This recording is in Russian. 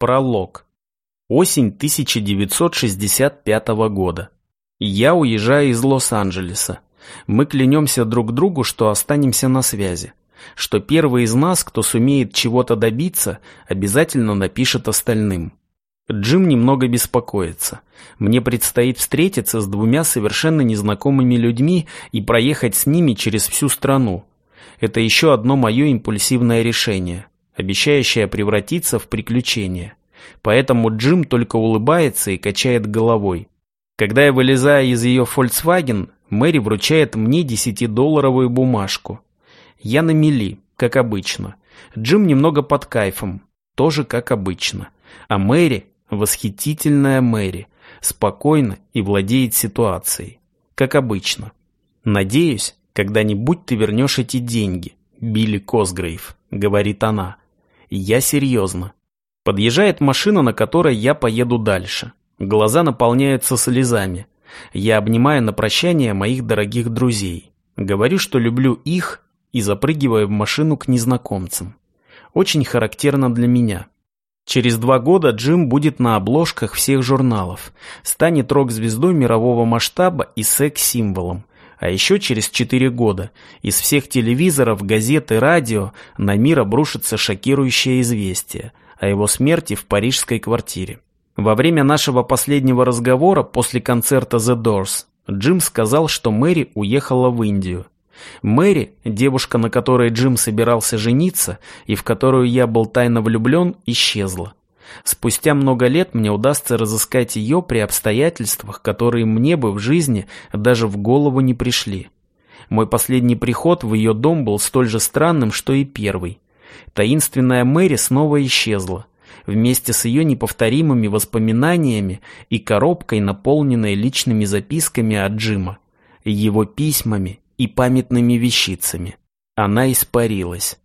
Пролог. Осень 1965 года. Я уезжаю из Лос-Анджелеса. Мы клянемся друг другу, что останемся на связи. Что первый из нас, кто сумеет чего-то добиться, обязательно напишет остальным. Джим немного беспокоится. Мне предстоит встретиться с двумя совершенно незнакомыми людьми и проехать с ними через всю страну. Это еще одно мое импульсивное решение обещающая превратиться в приключение. Поэтому Джим только улыбается и качает головой. Когда я вылезаю из ее Volkswagen, Мэри вручает мне десятидолларовую бумажку. Я на мели, как обычно. Джим немного под кайфом, тоже как обычно. А Мэри, восхитительная Мэри, спокойно и владеет ситуацией, как обычно. Надеюсь, когда-нибудь ты вернешь эти деньги, Билли Косгрейв, говорит она. Я серьезно. Подъезжает машина, на которой я поеду дальше. Глаза наполняются слезами. Я обнимаю на прощание моих дорогих друзей. Говорю, что люблю их и запрыгиваю в машину к незнакомцам. Очень характерно для меня. Через два года Джим будет на обложках всех журналов, станет рок-звездой мирового масштаба и секс-символом. А еще через четыре года из всех телевизоров, газет и радио на мир обрушится шокирующее известие о его смерти в парижской квартире. Во время нашего последнего разговора после концерта The Doors Джим сказал, что Мэри уехала в Индию. Мэри, девушка, на которой Джим собирался жениться и в которую я был тайно влюблен, исчезла. Спустя много лет мне удастся разыскать ее при обстоятельствах, которые мне бы в жизни даже в голову не пришли. Мой последний приход в ее дом был столь же странным, что и первый. Таинственная Мэри снова исчезла, вместе с ее неповторимыми воспоминаниями и коробкой, наполненной личными записками от Джима, его письмами и памятными вещицами. Она испарилась.